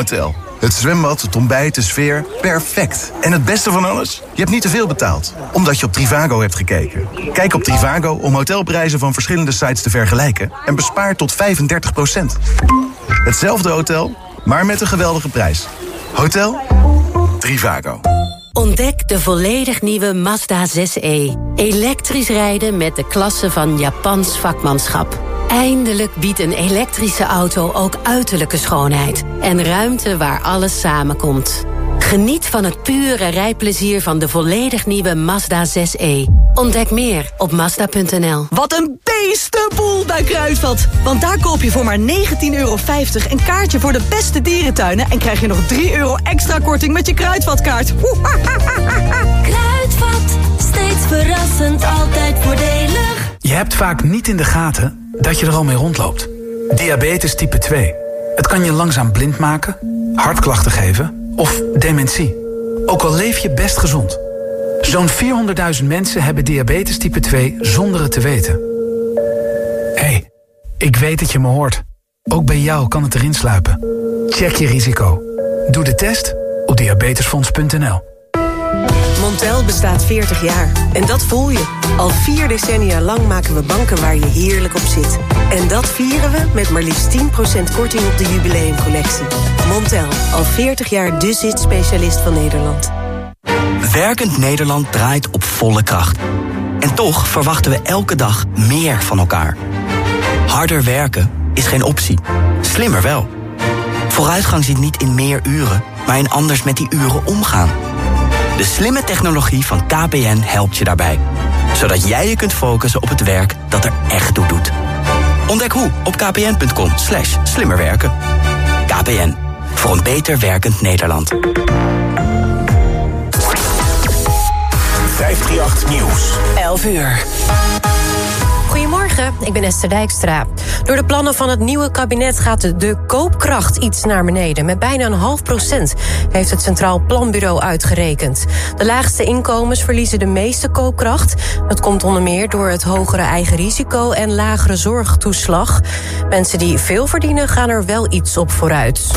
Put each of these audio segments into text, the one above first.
hotel. Het zwembad, het ontbijt, de sfeer, perfect. En het beste van alles? Je hebt niet te veel betaald, omdat je op Trivago hebt gekeken. Kijk op Trivago om hotelprijzen van verschillende sites te vergelijken... en bespaar tot 35% Hetzelfde hotel, maar met een geweldige prijs. Hotel Trivago. Ontdek de volledig nieuwe Mazda 6e. Elektrisch rijden met de klasse van Japans vakmanschap. Eindelijk biedt een elektrische auto ook uiterlijke schoonheid. En ruimte waar alles samenkomt. Geniet van het pure rijplezier van de volledig nieuwe Mazda 6e. Ontdek meer op Mazda.nl. Wat een beestenboel bij Kruidvat. Want daar koop je voor maar 19,50 euro een kaartje voor de beste dierentuinen... en krijg je nog 3 euro extra korting met je Kruidvatkaart. Kruidvat, steeds verrassend, altijd voordelig. Je hebt vaak niet in de gaten dat je er al mee rondloopt. Diabetes type 2. Het kan je langzaam blind maken, hartklachten geven of dementie. Ook al leef je best gezond. Zo'n 400.000 mensen hebben diabetes type 2 zonder het te weten. Hé, hey, ik weet dat je me hoort. Ook bij jou kan het erin sluipen. Check je risico. Doe de test op diabetesfonds.nl. Montel bestaat 40 jaar. En dat voel je. Al vier decennia lang maken we banken waar je heerlijk op zit. En dat vieren we met maar liefst 10% korting op de jubileumcollectie. Montel, al 40 jaar de zit-specialist van Nederland. Werkend Nederland draait op volle kracht. En toch verwachten we elke dag meer van elkaar. Harder werken is geen optie. Slimmer wel. Vooruitgang zit niet in meer uren, maar in anders met die uren omgaan. De slimme technologie van KPN helpt je daarbij. Zodat jij je kunt focussen op het werk dat er echt toe doet. Ontdek hoe op kpn.com slash slimmerwerken. KPN, voor een beter werkend Nederland. 538 Nieuws. 11 uur. Goedemorgen, ik ben Esther Dijkstra. Door de plannen van het nieuwe kabinet gaat de koopkracht iets naar beneden. Met bijna een half procent, heeft het Centraal Planbureau uitgerekend. De laagste inkomens verliezen de meeste koopkracht. Dat komt onder meer door het hogere eigen risico en lagere zorgtoeslag. Mensen die veel verdienen gaan er wel iets op vooruit.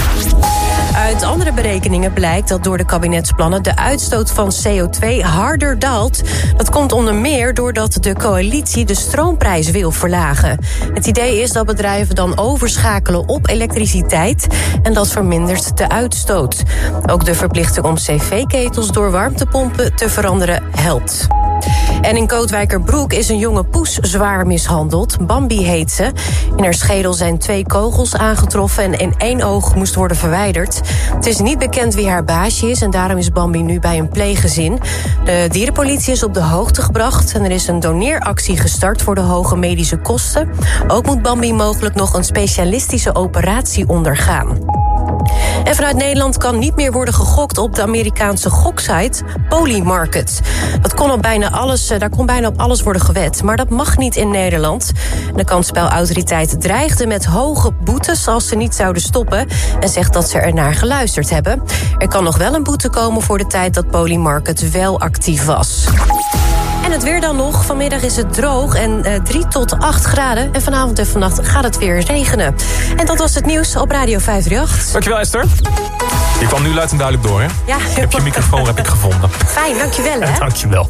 Uit andere berekeningen blijkt dat door de kabinetsplannen de uitstoot van CO2 harder daalt. Dat komt onder meer doordat de coalitie de stroomprijs wil verlagen. Het idee is dat bedrijven dan overschakelen op elektriciteit en dat vermindert de uitstoot. Ook de verplichting om cv-ketels door warmtepompen te veranderen helpt. En in Kootwijkerbroek is een jonge poes zwaar mishandeld. Bambi heet ze. In haar schedel zijn twee kogels aangetroffen en in één oog moest worden verwijderd. Het is niet bekend wie haar baasje is en daarom is Bambi nu bij een pleeggezin. De dierenpolitie is op de hoogte gebracht en er is een doneeractie gestart voor de hoge medische kosten. Ook moet Bambi mogelijk nog een specialistische operatie ondergaan. En vanuit Nederland kan niet meer worden gegokt op de Amerikaanse goksite Polymarket. Dat kon op bijna alles, eh, daar kon bijna op alles worden gewet. Maar dat mag niet in Nederland. De kansspelautoriteit dreigde met hoge boetes als ze niet zouden stoppen. En zegt dat ze er naar geluisterd hebben. Er kan nog wel een boete komen voor de tijd dat Polymarket wel actief was. Het weer dan nog. Vanmiddag is het droog en uh, 3 tot 8 graden. En vanavond en vannacht gaat het weer regenen. En dat was het nieuws op Radio 538. Dankjewel Esther. Je kwam nu luid en duidelijk door, hè? Ja. Heb je microfoon heb ik gevonden. Fijn, dankjewel, hè? dankjewel.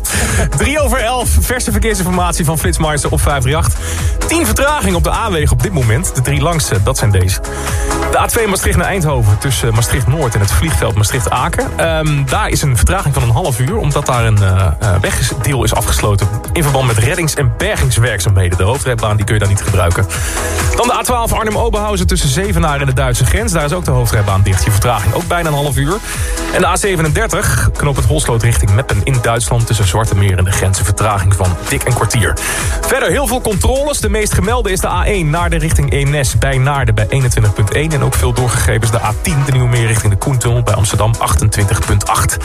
3 over 11, verse verkeersinformatie van Flitsmeister op 538. 10 vertraging op de A-wegen op dit moment. De drie langste, dat zijn deze. De A2 Maastricht naar Eindhoven tussen Maastricht-Noord en het vliegveld Maastricht-Aken. Um, daar is een vertraging van een half uur, omdat daar een uh, wegdeel is afgesloten... in verband met reddings- en bergingswerkzaamheden. De hoofdrijbaan die kun je daar niet gebruiken. Dan de A12 Arnhem-Oberhausen tussen Zevenaar en de Duitse grens. Daar is ook de hoofdrijbaan dicht. Je vertraging ook bijna een half uur. En de A37 knoop het Holsloot richting Meppen in Duitsland... tussen Zwarte Meer en de grenzen vertraging van dik een kwartier. Verder heel veel controles. De meest gemelde is de A1 naar de richting Eemnes bij Naarden bij 21.1. Ook veel doorgegeven is de A10, de Nieuwe Meer richting de Koentunnel bij Amsterdam 28.8.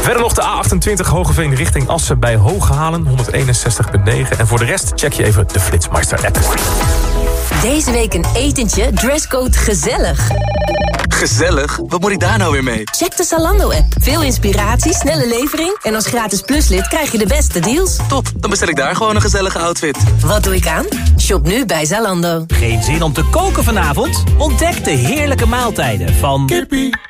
Verder nog de A28 Hogeveen richting Assen bij Hooghalen 161.9. En voor de rest check je even de Flitsmeister app. Deze week een etentje, dresscode gezellig. Gezellig? Wat moet ik daar nou weer mee? Check de Zalando-app. Veel inspiratie, snelle levering... en als gratis pluslid krijg je de beste deals. Top, dan bestel ik daar gewoon een gezellige outfit. Wat doe ik aan? Shop nu bij Zalando. Geen zin om te koken vanavond? Ontdek de heerlijke maaltijden van... Kippie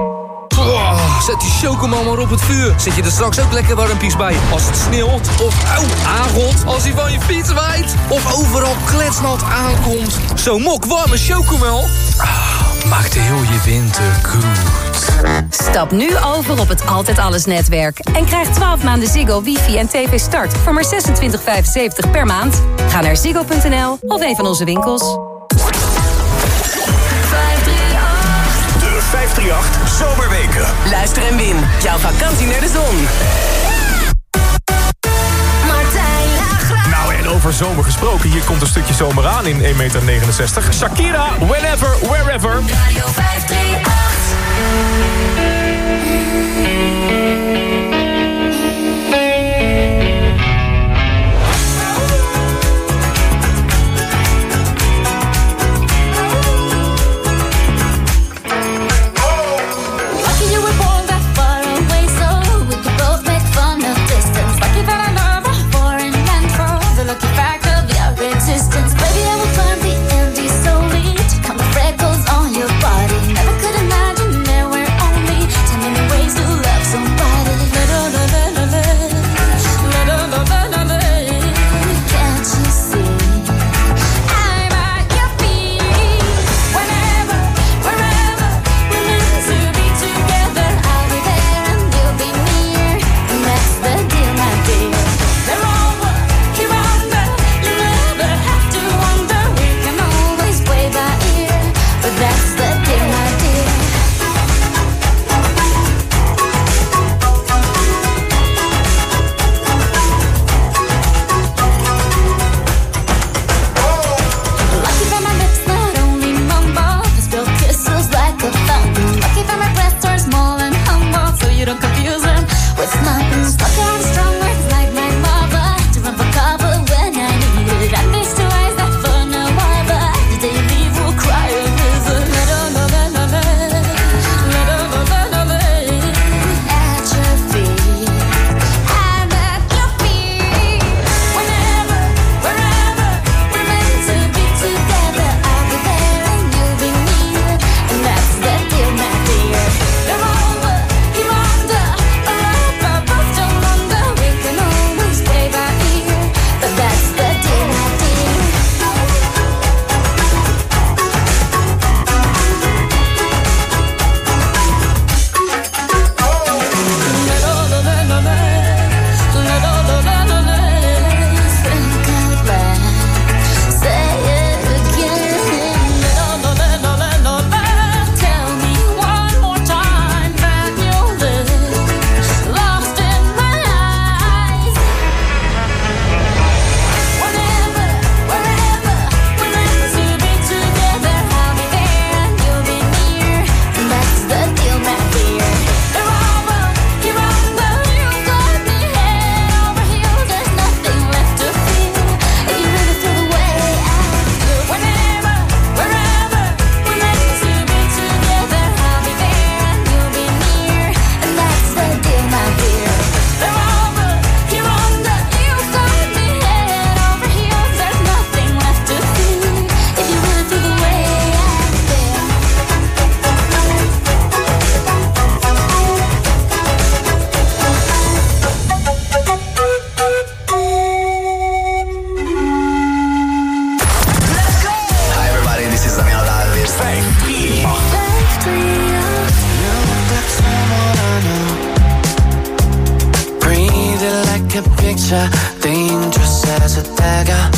Oh, zet die chocomel maar op het vuur. Zet je er straks ook lekker warmpies bij. Als het sneeuwt of au, aangot. Als hij van je fiets waait. Of overal kletsnat aankomt. Zo mok warme chocomel. Ah, maakt heel je winter goed. Stap nu over op het Altijd Alles netwerk. En krijg 12 maanden Ziggo, wifi en tv start voor maar 26,75 per maand. Ga naar ziggo.nl of een van onze winkels. Zomerweken. Luister en win. Jouw vakantie naar de zon. Nou, over zomer gesproken. Hier komt een stukje zomer aan in 1,69 meter. Shakira, whenever, wherever. Radio 538. danger, dangerous as a dagger.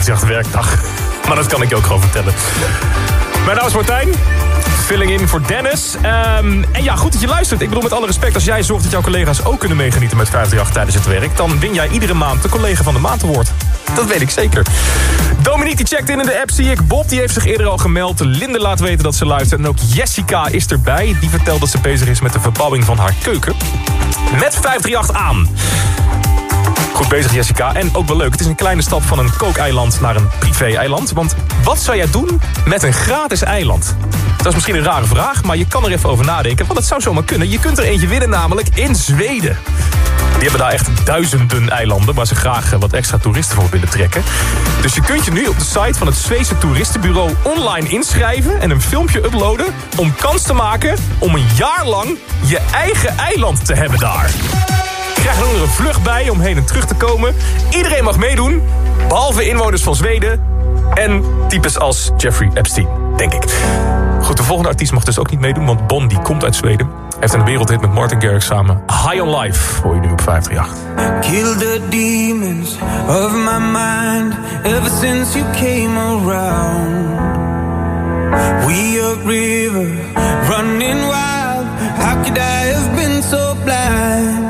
58 werkdag. Maar dat kan ik je ook gewoon vertellen. Mijn naam is Martijn. Filling in voor Dennis. Ehm, en ja, goed dat je luistert. Ik bedoel, met alle respect, als jij zorgt dat jouw collega's ook kunnen meegenieten met 538 tijdens het werk, dan win jij iedere maand de collega van de maand award. Dat weet ik zeker. Dominique die checkt in in de app, zie ik. Bob die heeft zich eerder al gemeld. Linde laat weten dat ze luistert. En ook Jessica is erbij. Die vertelt dat ze bezig is met de verbouwing van haar keuken. Met 538 aan. Goed bezig, Jessica. En ook wel leuk, het is een kleine stap van een kookeiland naar een privé-eiland. Want wat zou jij doen met een gratis eiland? Dat is misschien een rare vraag, maar je kan er even over nadenken. Want het zou zomaar kunnen. Je kunt er eentje winnen, namelijk in Zweden. Die hebben daar echt duizenden eilanden... waar ze graag eh, wat extra toeristen voor willen trekken. Dus je kunt je nu op de site van het Zweedse toeristenbureau online inschrijven... en een filmpje uploaden om kans te maken om een jaar lang je eigen eiland te hebben daar. Je krijgt er een vlucht bij om heen en terug te komen. Iedereen mag meedoen, behalve inwoners van Zweden... en types als Jeffrey Epstein, denk ik. Goed, de volgende artiest mag dus ook niet meedoen... want Bon komt uit Zweden. Hij heeft een wereldhit met Martin Garrix samen. High on Life hoor je nu op 538. Kill the demons of my mind ever since you came around. We a river running wild. How could I have been so blind?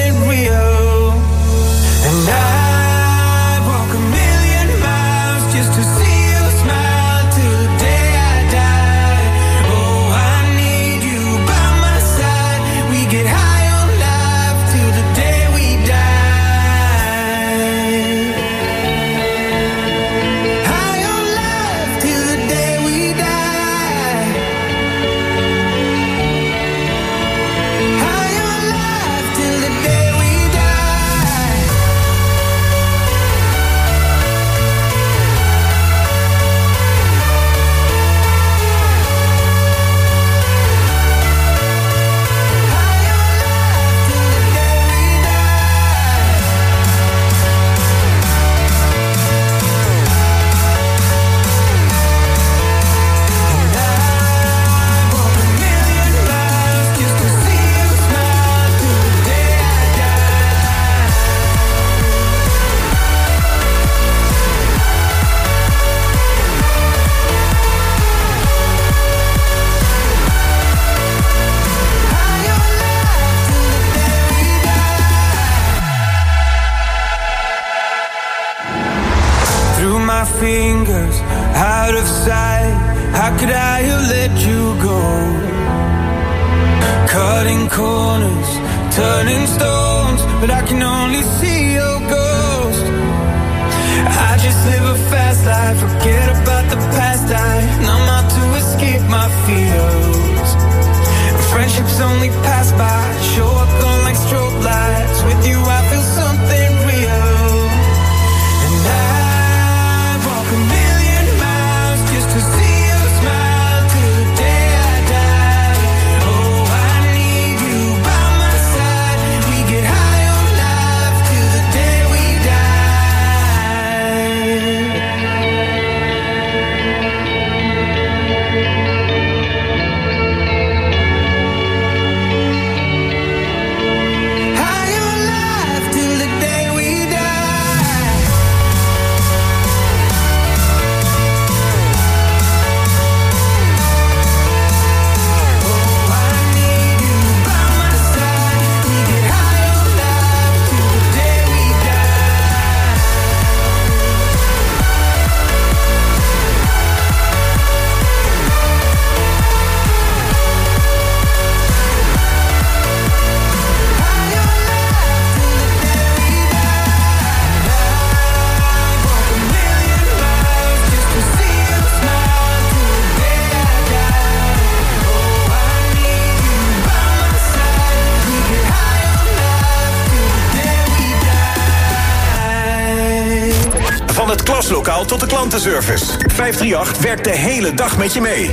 klantenservice. 538 werkt de hele dag met je mee.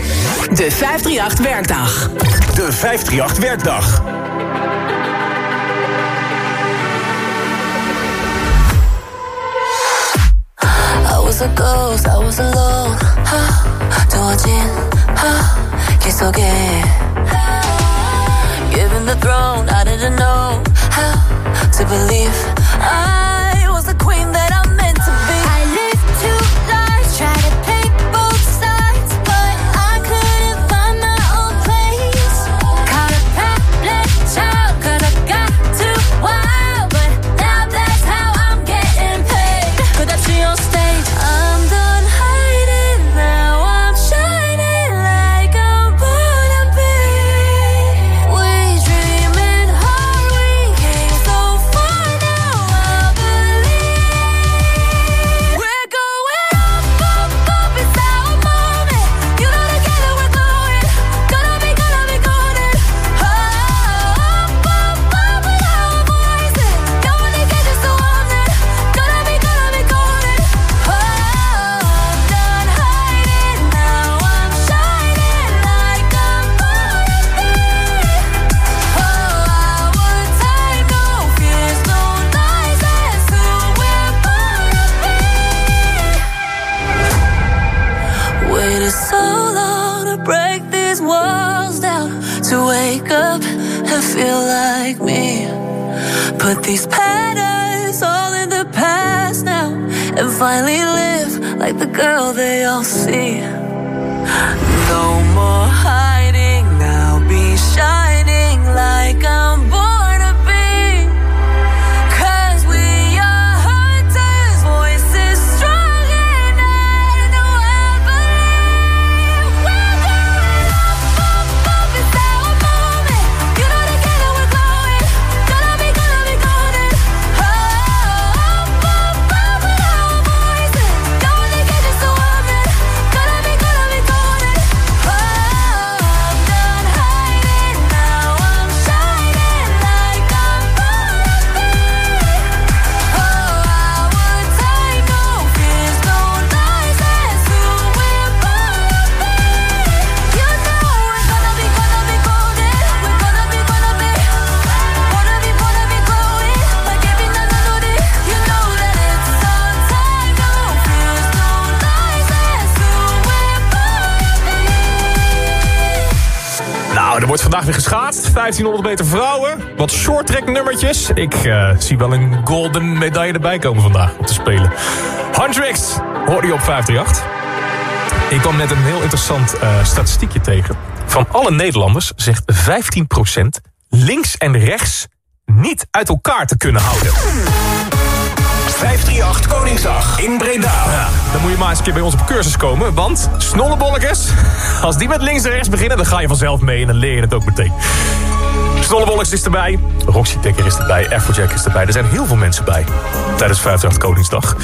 De 538 werkdag. De 538 werkdag. I was a ghost, I was alone. 하, 더워진 하, so 속에. Given the throne, I didn't know how to believe I was the queen. Waited so long to break these walls down, to wake up and feel like me. Put these patterns all in the past now, and finally live like the girl they all see. No more hiding now, be shining like I'm vandaag weer geschaatst. 1500 meter vrouwen. Wat short track nummertjes. Ik eh, zie wel een golden medaille erbij komen vandaag om te spelen. Hundrix hoorde je op 538. Ik kwam net een heel interessant eh, statistiekje tegen. Van alle Nederlanders zegt 15% links en rechts niet uit elkaar te kunnen houden. 538 Koningsdag in Breda. Dan moet je maar eens een keer bij ons op cursus komen. Want snollebolletjes, als die met links en rechts beginnen... dan ga je vanzelf mee en dan leer je het ook meteen. Snollebolletjes is erbij, Roxy Dekker is erbij, Afrojack is erbij. Er zijn heel veel mensen bij tijdens 538 Koningsdag.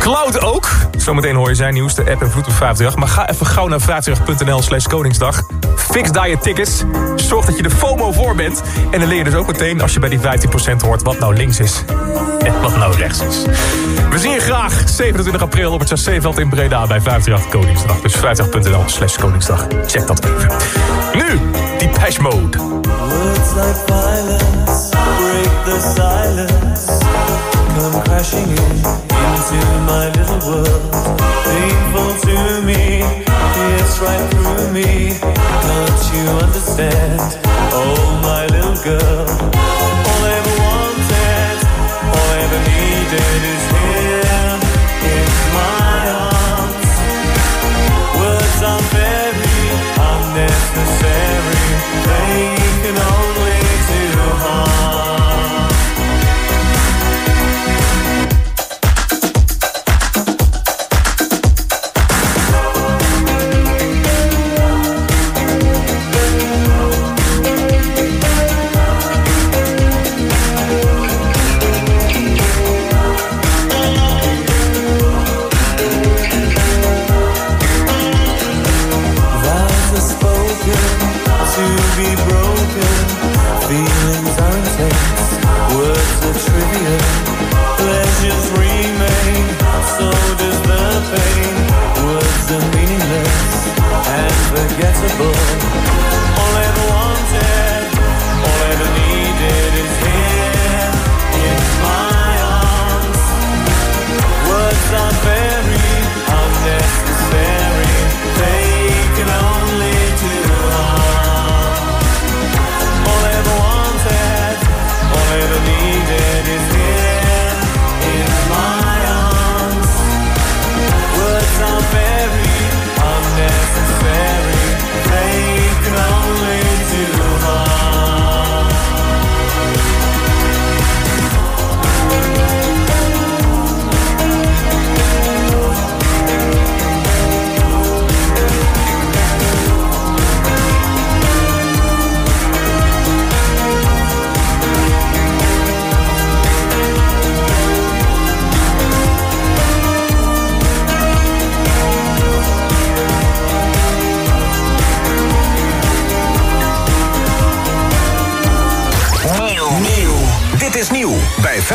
Cloud ook. Zometeen hoor je zijn nieuwste app en vloed op 538. Maar ga even gauw naar 538.nl slash Koningsdag. Fix daar je tickets. Zorg dat je de FOMO voor bent. En dan leer je dus ook meteen als je bij die 15% hoort... wat nou links is wat nou rechts is. We zien je graag 27 april op het Chasséveld in Breda bij 538 Koningsdag. Dus 538.nl slash Koningsdag. Check dat even. Nu, die Depeche Mode. Words like violence break the silence. Come crashing in into my little world. Painful to me, it's right through me. Don't you understand? Oh, my little girl.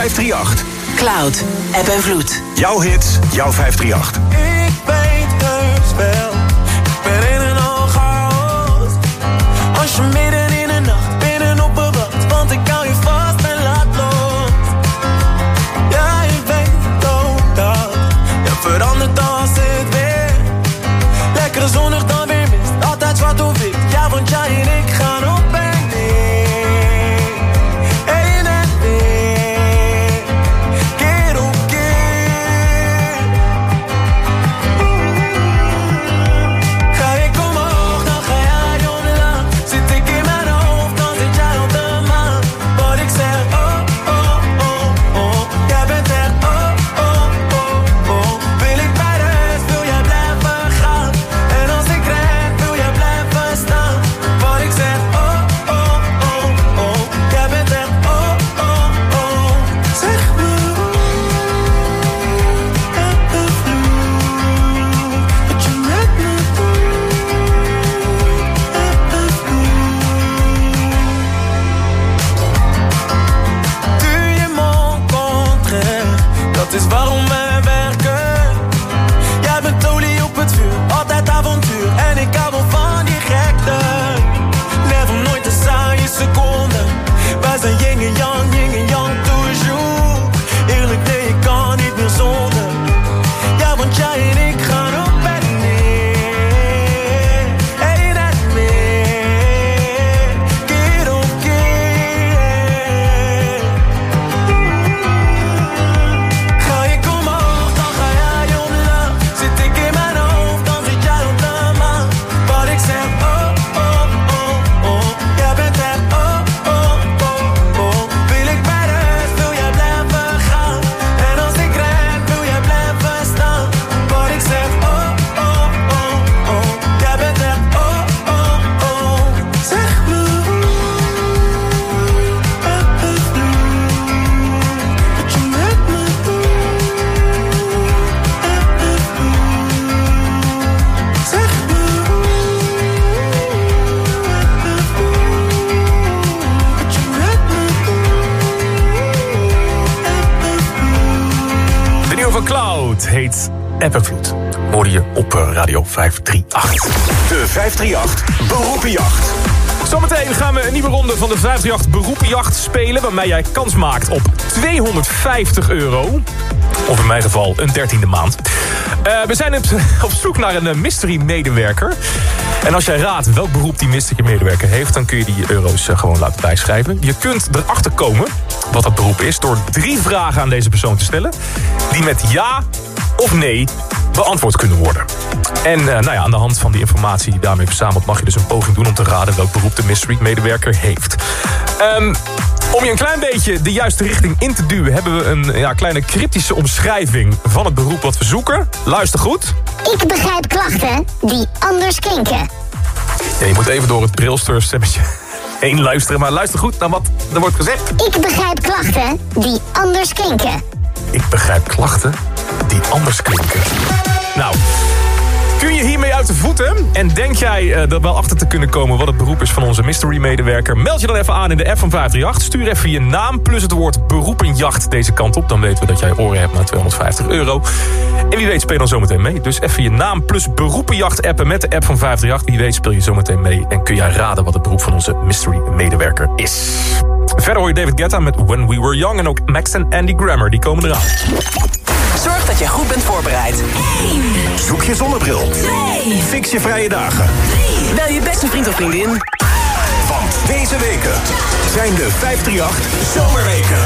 538. Cloud, app en vloed. Jouw hits, jouw 538. Van de 538 Beroepenjacht spelen... waarmee jij kans maakt op 250 euro. Of in mijn geval een dertiende maand. Eh, we zijn op, zoek naar een eh, mystery-medewerker. En als jij raadt welk beroep die mystery-medewerker heeft... dan kun je die euro's eh, gewoon laten bijschrijven. Je kunt erachter komen wat dat beroep is... door drie vragen aan deze persoon te stellen... die met ja of nee beantwoord kunnen worden. En eh, nou ja, aan de hand van die informatie die daarmee verzameld... mag je dus een poging doen om te raden welk beroep de mystery-medewerker heeft. Ehm, om je een klein beetje de juiste richting in te duwen... hebben we een ja, kleine cryptische omschrijving van het beroep wat we zoeken. Luister goed. Ik begrijp klachten die anders klinken. Ja, je moet even door het brilsteurstemmetje heen luisteren. Maar luister goed naar wat er wordt gezegd. Ik begrijp klachten die anders klinken. Ik begrijp klachten die anders klinken. Nou, kun je hiermee uit de voeten? En denk jij eh, er wel achter te kunnen komen wat het beroep is van onze mystery-medewerker? Meld je dan even aan in de app van 538. Stuur even je naam plus het woord beroepenjacht deze kant op. Dan weten we dat jij oren hebt naar 250 euro. En wie weet speel dan zometeen mee. Dus even je naam plus beroepenjacht appen met de app van 538. Wie weet speel je zometeen mee. En kun jij raden wat het beroep van onze mystery-medewerker is. Verder hoor je David Guetta met When We Were Young. En ook Max en Andy Grammer, die komen eraan. Dat je goed bent voorbereid. Zoek je zonnebril. Fix je vrije dagen. Bel je beste vriend of vriendin. Want deze weken zijn de 538 Zomerweken.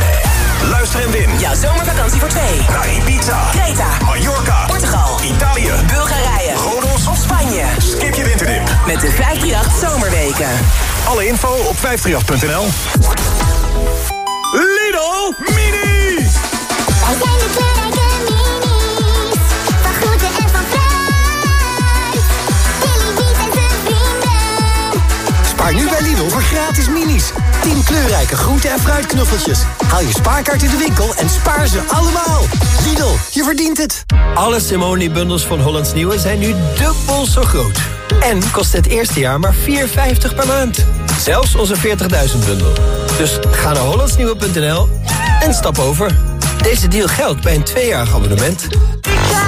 Luister en win. Jouw zomervakantie voor twee. Naar Ibiza, Creta, Mallorca, Portugal, Italië, Bulgarije, Rodos of Spanje. Skip je winterdip. Met de 538 Zomerweken. Alle info op 538.nl. Lidl Mini! Spaar nu bij Lidl voor gratis minis. 10 kleurrijke groente- en fruitknuffeltjes. Haal je spaarkaart in de winkel en spaar ze allemaal. Lidl, je verdient het. Alle Simone-bundels van Hollands Nieuwe zijn nu dubbel zo groot. En kost het eerste jaar maar 4,50 per maand. Zelfs onze 40.000 bundel. Dus ga naar hollandsnieuwe.nl en stap over. Deze deal geldt bij een tweejarig abonnement.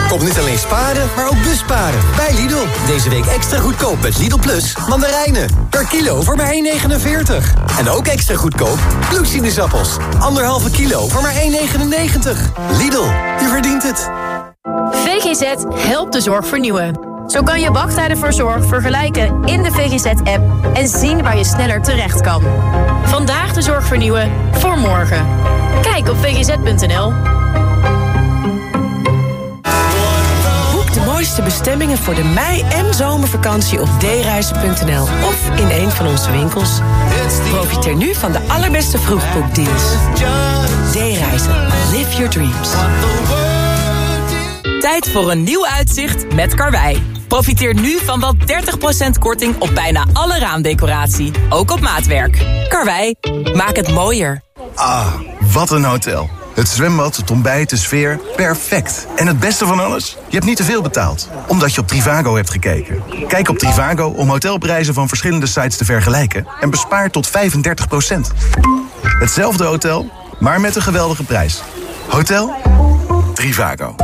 Kom niet alleen sparen, maar ook busparen bij Lidl. Deze week extra goedkoop met Lidl Plus mandarijnen. Per kilo voor maar 1,49. En ook extra goedkoop bloedsinusappels. Anderhalve kilo voor maar 1,99. Lidl, je verdient het. VGZ helpt de zorg vernieuwen. Zo kan je wachttijden voor zorg vergelijken in de VGZ-app en zien waar je sneller terecht kan. Vandaag de zorg vernieuwen voor morgen. Kijk op vgz.nl. Boek de mooiste bestemmingen voor de mei- en zomervakantie op dereizen.nl of in een van onze winkels. Profiteer nu van de allerbeste vroegboekdeals. D-reizen. Live your dreams. Tijd voor een nieuw uitzicht met Karwei. Profiteer nu van wel 30% korting op bijna alle raamdecoratie. Ook op maatwerk. Karwei, maak het mooier. Ah, wat een hotel. Het zwembad, het ontbijt, de sfeer, perfect. En het beste van alles? Je hebt niet te veel betaald, omdat je op Trivago hebt gekeken. Kijk op Trivago om hotelprijzen van verschillende sites te vergelijken... en bespaar tot 35% Hetzelfde hotel, maar met een geweldige prijs. Hotel Trivago.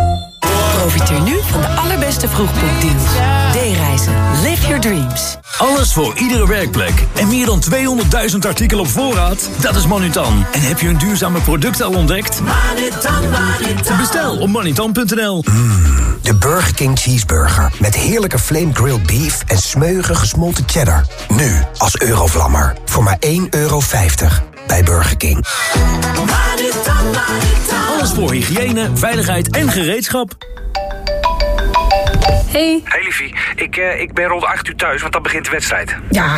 Profiteer nu van de allerbeste vroegboekdeals. D-reizen. Live your dreams. Alles voor iedere werkplek. En meer dan 200.000 artikelen op voorraad? Dat is Manutan. En heb je een duurzame product al ontdekt? Bestel op manutan.nl. De Burger King Cheeseburger. Met heerlijke flame grilled beef en smeuige gesmolten cheddar. Nu als Eurovlammer. Voor maar 1,50 euro bij Burger King. Alles voor hygiëne, veiligheid en gereedschap. Hey. Hey liefie, ik, eh, ik ben rond 8 uur thuis, want dan begint de wedstrijd. Ja,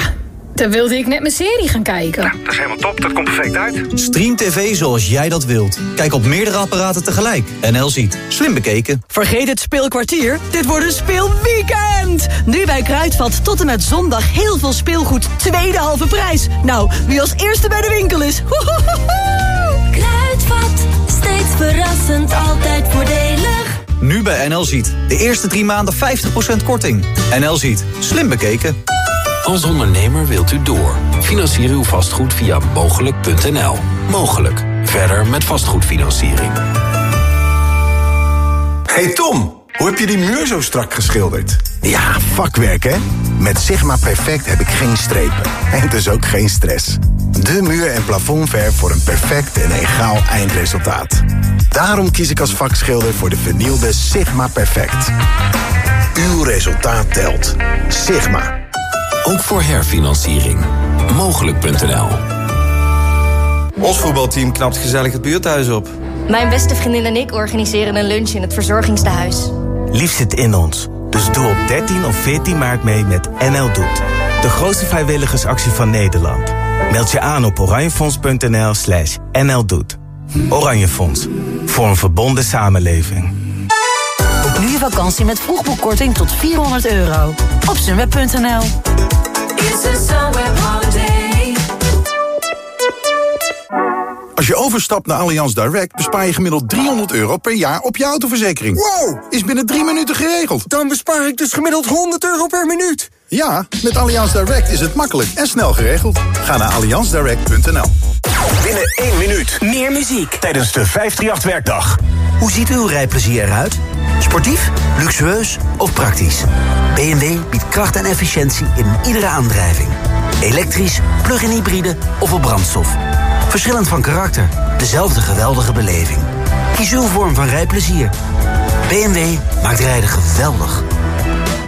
dan wilde ik net mijn serie gaan kijken. Dat is helemaal top, dat komt perfect uit. Stream TV zoals jij dat wilt. Kijk op meerdere apparaten tegelijk. NL ziet. Slim bekeken. Vergeet het speelkwartier. Dit wordt een speelweekend. Nu bij Kruidvat tot en met zondag heel veel speelgoed. Tweede halve prijs. Nou, wie als eerste bij de winkel is. Kruidvat, steeds verrassend, altijd voordelig. Nu bij NL ziet. De eerste drie maanden 50% korting. NL ziet. Slim bekeken. Als ondernemer wilt u door. Financier uw vastgoed via mogelijk.nl. Mogelijk. Verder met vastgoedfinanciering. Hey Tom, hoe heb je die muur zo strak geschilderd? Ja, vakwerk hè? Met Sigma Perfect heb ik geen strepen. En dus ook geen stress. De muur- en plafondverf voor een perfect en egaal eindresultaat. Daarom kies ik als vakschilder voor de vernielde Sigma Perfect. Uw resultaat telt. Sigma. Ook voor herfinanciering. Mogelijk.nl. Ons voetbalteam knapt gezellig het buurthuis op. Mijn beste vriendin en ik organiseren een lunch in het verzorgingstehuis. Lief zit in ons. Dus doe op 13 of 14 maart mee met NL Doet. De grootste vrijwilligersactie van Nederland. Meld je aan op oranjefonds.nl slash NL Doet. Oranje Fonds. Voor een verbonden samenleving. Vakantie met vroegboekkorting tot 400 euro. Op sunweb.nl Als je overstapt naar Allianz Direct bespaar je gemiddeld 300 euro per jaar op je autoverzekering. Wow! Is binnen drie minuten geregeld. Dan bespaar ik dus gemiddeld 100 euro per minuut. Ja, met Allianz Direct is het makkelijk en snel geregeld. Ga naar allianzdirect.nl. Binnen één minuut. Meer muziek. Tijdens de 538-werkdag. Hoe ziet uw rijplezier eruit? Sportief, luxueus of praktisch? BMW biedt kracht en efficiëntie in iedere aandrijving. Elektrisch, plug-in hybride of op brandstof. Verschillend van karakter, dezelfde geweldige beleving. Kies uw vorm van rijplezier. BMW maakt rijden geweldig.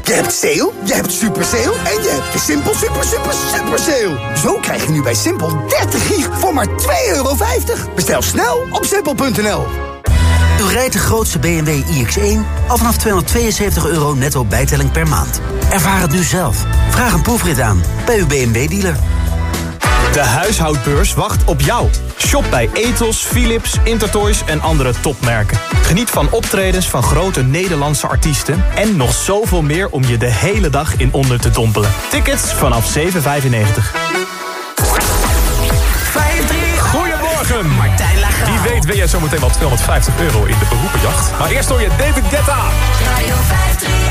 Je hebt sale, je hebt super sale en je hebt de Simpel super super super sale. Zo krijg je nu bij Simpel 30 gig voor maar 2,50 euro. Bestel snel op simpel.nl. U rijdt de grootste BMW iX1 al vanaf 272 euro netto bijtelling per maand. Ervaar het nu zelf. Vraag een proefrit aan bij uw BMW-dealer. De huishoudbeurs wacht op jou. Shop bij Ethos, Philips, Intertoys en andere topmerken. Geniet van optredens van grote Nederlandse artiesten... en nog zoveel meer om je de hele dag in onder te dompelen. Tickets vanaf 7,95. Ben jij zometeen wel 250 euro in de beroepenjacht. Maar eerst hoor je David Guetta. Radio 538.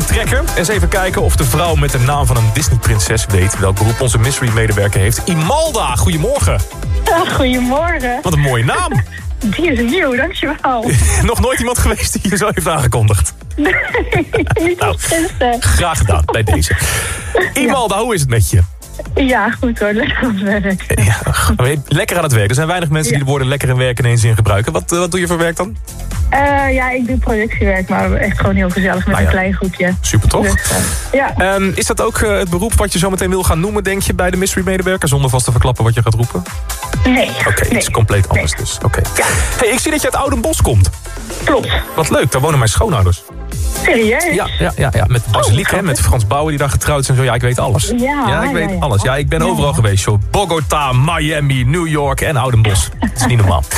Gaan trekken. Eens even kijken of de vrouw met de naam van een Disney-prinses weet... welk beroep onze mystery-medewerker heeft. Imalda, goedemorgen. goedemorgen. Wat een mooie naam. Die is nieuw, dankjewel. Nog nooit iemand geweest die je zo heeft aangekondigd. Nou, graag gedaan bij deze. Imalda, hoe is het met je? Ja, goed hoor, lekker aan het werk. Ja, lekker aan het werk. Er zijn weinig mensen die de woorden lekker in werk in één zin gebruiken. Wat, eh, wat doe je voor werk dan? Eh, ja, ik doe productiewerk, maar echt gewoon heel gezellig met Nou een klein groepje. Super toch? Dus, eh, ja. Ehm, is dat ook eh, het beroep wat je zo meteen wil gaan noemen, denk je, bij de mystery-medewerker? Zonder vast te verklappen wat je gaat roepen? Nee. Oké, het is compleet anders dus. Oké. Hey, ik zie dat je uit Oudenbos komt. Klopt. Wat leuk, daar wonen mijn schoonouders. Serieus? Ja, ja, ja, ja met Basiliek, hè, met Frans Bouwen die daar getrouwd en zo. Ja, ik weet alles. Ja, ik weet ja, ja. alles. Ja, ik ben overal geweest, joh. Bogota, Miami, New York en Oudenbos. Dat is niet normaal.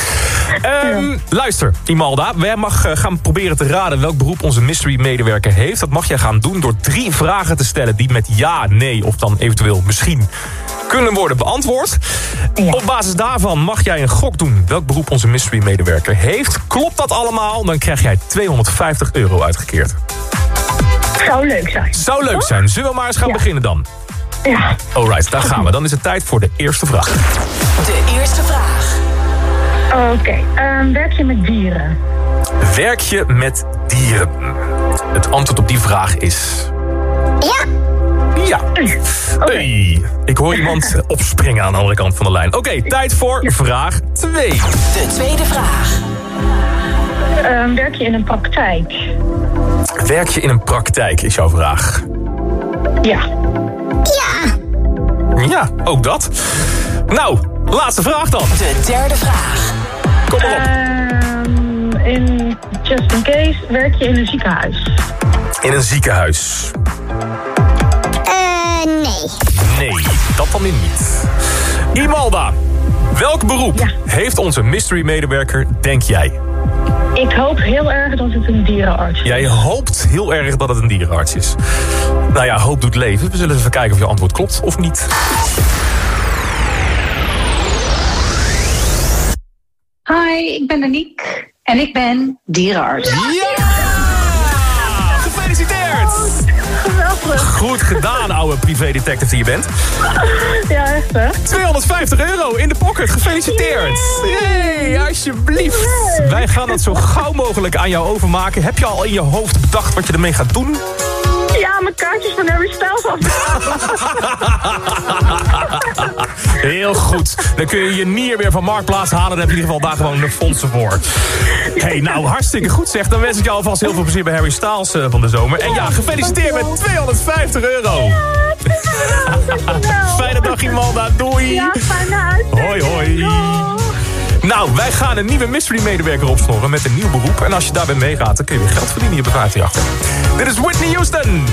Ehm, Luister, Imalda. Wij mag eh, gaan proberen te raden welk beroep onze mystery-medewerker heeft. Dat mag jij gaan doen door drie vragen te stellen... die met ja, nee of dan eventueel misschien kunnen worden beantwoord. Op basis daarvan mag jij een gok doen welk beroep onze mystery-medewerker heeft. Klopt dat allemaal, dan krijg jij 250 euro uitgekeerd. Zou leuk zijn. Zou leuk zijn. Zullen we maar eens gaan beginnen dan? Ja. Alright, daar gaan we. Dan is het tijd voor de eerste vraag. De eerste vraag. Oké, ehm, werk je met dieren? Werk je met dieren? Het antwoord op die vraag is... Ja. Ja. Hey, ik hoor iemand opspringen aan de andere kant van de lijn. Oké, tijd voor vraag 2. De tweede vraag. Ehm, werk je in een praktijk? Werk je in een praktijk, is jouw vraag. Ja. Ja. Ja, ook dat. Nou, laatste vraag dan. De derde vraag. Kom maar op. Ehm, in Just in Case werk je in een ziekenhuis? In een ziekenhuis. Eh, nee. Nee, dat dan weer niet. Imalda, welk beroep heeft onze mystery medewerker, denk jij? Ik hoop heel erg dat het een dierenarts is. Jij hoopt heel erg dat het een dierenarts is. Nou ja, hoop doet leven. We zullen even kijken of je antwoord klopt of niet. Hi, ik ben Aniek en ik ben dierenarts. Gefeliciteerd! Goed gedaan, oude privédetective die je bent. Ja, echt hè? 250 euro in de pocket. Gefeliciteerd. Hey, alsjeblieft. Wij gaan dat zo gauw mogelijk aan jou overmaken. Heb je al in je hoofd bedacht wat je ermee gaat doen? Mijn kaartjes van Harry Styles af. Heel goed. Dan kun je je nier weer van Marktplaats halen. Dan heb je in ieder geval daar gewoon de fondsen voor. hey, nou hartstikke goed zeg. Dan wens ik jou alvast heel veel plezier bij Harry Styles eh, van de zomer. En ja, gefeliciteerd met 250 euro. Fijne dag, Imalda. Doei. Ja, fijne uitzending. Hoi, hoi. Nou, wij gaan een nieuwe mystery medewerker opsnorren met een nieuw beroep. En als je daarbij meegaat, dan kun je weer geld verdienen hier bij 538. Dit is Whitney Houston.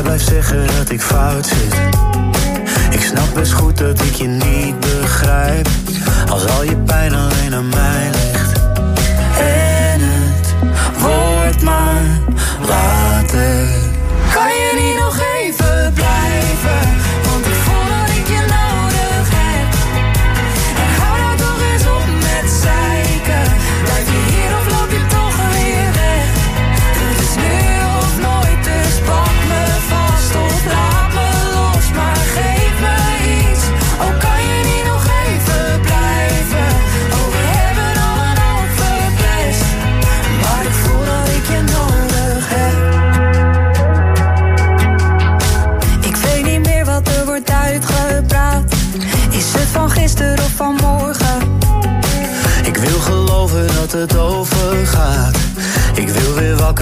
Jij blijft zeggen dat ik fout zit. Ik snap best goed dat ik je niet begrijp. Als al je pijn alleen aan mij ligt. En het wordt maar later. Kan je niet nog even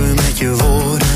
met je woorden.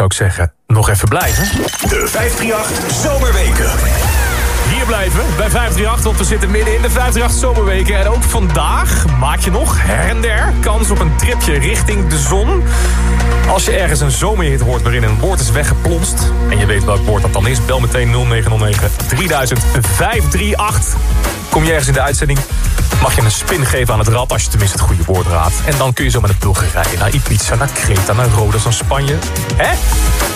Zou ik zeggen, nog even blijven. De 538 Zomerweken. Hier blijven bij 538, want we zitten midden in de 538 Zomerweken. En ook vandaag maak je nog her en der kans op een tripje richting de zon. Als je ergens een zomerhit hoort waarin een woord is weggeplonst... en je weet welk woord dat dan is, bel meteen 0909 3000 538. Kom je ergens in de uitzending, mag je een spin geven aan het rad... als je tenminste het goede woord raadt. En dan kun je zo met een Bulgarije naar Ibiza, naar Kreta, naar Rodos, naar Spanje. Hè?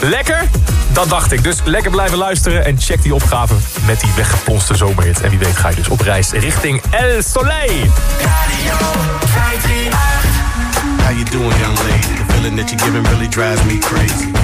Lekker? Dat dacht ik. Dus lekker blijven luisteren en check die opgave met die weggeplonste zomerhit. En wie weet ga je dus op reis richting El Soleil. How you doing, young lady? The feeling that you're giving really drives me crazy.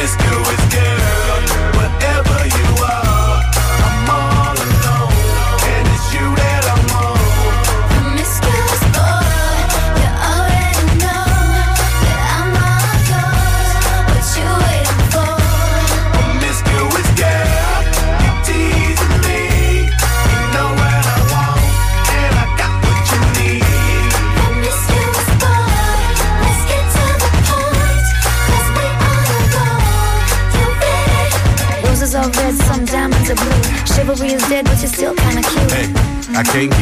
Promiscuous girl, whatever you are,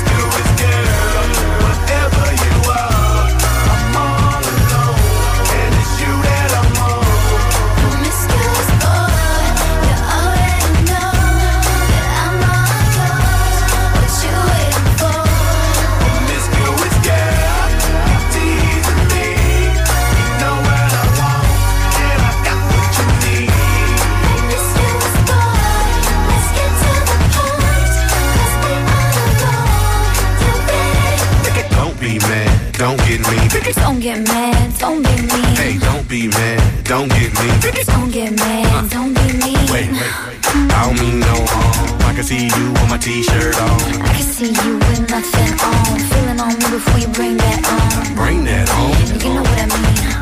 do it again. Don't get mad, don't be mean. Hey, don't be mad, don't get me. Don't get mad, uh. don't be mean. Wait, wait, wait. I don't mean no harm. I can see you with my t-shirt on. I can see you with nothing on. Feeling on me before you bring that on. Bring that on. You know what I mean.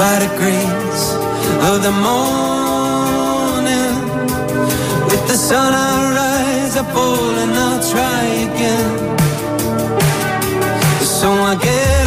by the grace of the morning, with the sun I rise, I fall and I'll try again. So I get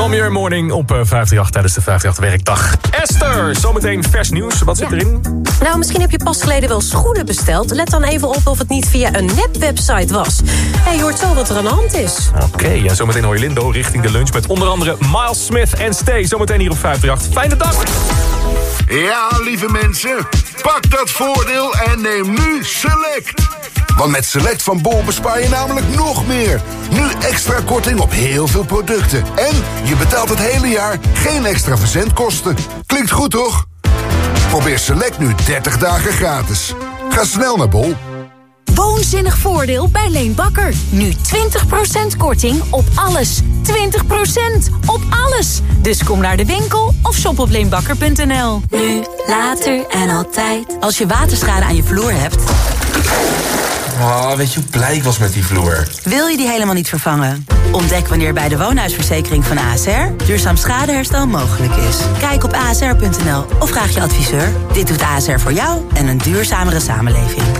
Somewhere Morning op eh, 538 tijdens de 538 werkdag. Esther, zometeen vers nieuws. Wat zit erin? Nou, misschien heb je pas geleden wel schoenen besteld. Let dan even op of het niet via een nepwebsite was. En je hoort zo wat er aan de hand is. Oké, en zometeen hoor je Lindo richting de lunch... met onder andere Miles Smith en Stay. Zometeen hier op 538. Fijne dag! Ja, lieve mensen, pak dat voordeel en neem nu Select. Want met Select van Bol bespaar je namelijk nog meer. Nu extra korting op heel veel producten. En je betaalt het hele jaar geen extra verzendkosten. Klinkt goed, toch? Probeer Select nu 30 dagen gratis. Ga snel naar Bol. Woonzinnig voordeel bij Leen Bakker. Nu 20% korting op alles. 20% op alles. Dus kom naar de winkel of shop op leenbakker.nl. Nu, later en altijd. Als je waterschade aan je vloer hebt... Oh, weet je hoe blij ik was met die vloer? Wil je die helemaal niet vervangen? Ontdek wanneer bij de woonhuisverzekering van ASR duurzaam schadeherstel mogelijk is. Kijk op asr.nl of vraag je adviseur. Dit doet ASR voor jou en een duurzamere samenleving.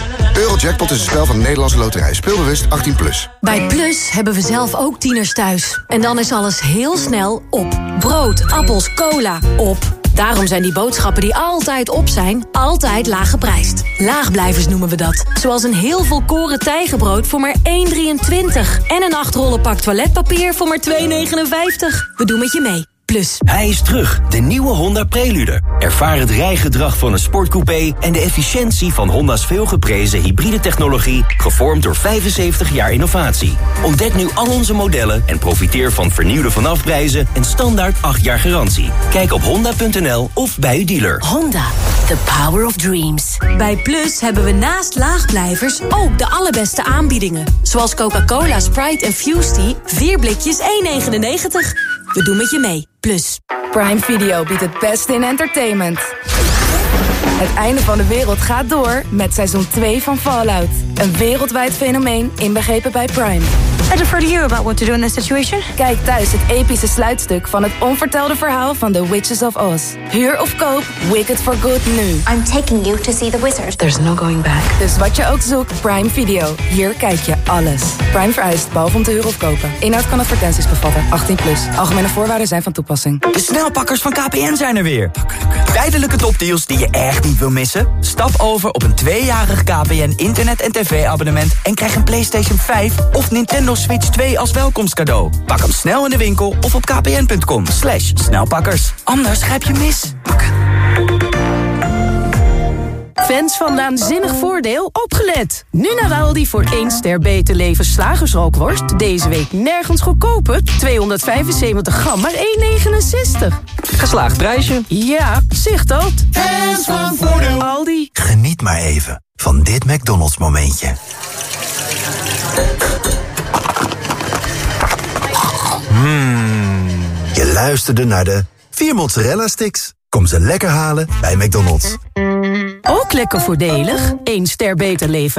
Eurojackpot is een spel van de Nederlandse loterij. Speelbewust 18+. Plus. Bij Plus hebben we zelf ook tieners thuis. En dan is alles heel snel op. Brood, appels, cola, op. Daarom zijn die boodschappen die altijd op zijn, altijd laag geprijsd. Laagblijvers noemen we dat. Zoals een heel volkoren tijgenbrood voor maar 1,23. En een 8 rollen pak toiletpapier voor maar 2,59. We doen met je mee. Plus. Hij is terug, de nieuwe Honda Prelude. Ervaar het rijgedrag van een sportcoupé en de efficiëntie van Honda's veelgeprezen hybride technologie, gevormd door 75 jaar innovatie. Ontdek nu al onze modellen en profiteer van vernieuwde vanafprijzen en standaard 8 jaar garantie. Kijk op honda.nl of bij uw dealer. Honda, the power of dreams. Bij Plus hebben we naast laagblijvers ook de allerbeste aanbiedingen. Zoals Coca-Cola, Sprite en Fusty, 4 blikjes 1,99. We doen met je mee. Plus. Prime Video biedt het beste in entertainment. Het einde van de wereld gaat door met seizoen 2 van Fallout. Een wereldwijd fenomeen inbegrepen bij Prime. I defer to you about what to do in this situation. Kijk thuis het epische sluitstuk van het onvertelde verhaal van The Witches of Oz. Huur of koop, Wicked for Good nu. I'm taking you to see the wizard. There's no going back. Dus wat je ook zoekt, Prime Video. Hier kijk je alles. Prime vereist, behalve om te huren of kopen. Inhoud kan advertenties bevatten. 18 plus. Algemene voorwaarden zijn van toepassing. De snelpakkers van KPN zijn er weer. Tijdelijke topdeals die je echt niet wil missen? Stap over op een tweejarig KPN internet- en tv-abonnement... en krijg een PlayStation 5 of Nintendo Switch 2 als welkomstcadeau. Pak hem snel in de winkel of op kpn.com. Slash snelpakkers. Anders grijp je mis. Fans van Naanzinnig Voordeel, opgelet! Nu naar Aldi voor 1 ster beter leven slagersrookworst. Deze week nergens goedkoper. 275 gram, maar 1,69. Geslaagd prijsje. Ja, zicht dat. Fans van Voordeel. Aldi. Geniet maar even van dit McDonald's momentje. Mmm. Je luisterde naar de 4 mozzarella sticks. Kom ze lekker halen bij McDonald's. Ook lekker voordelig. 1 ster beter leven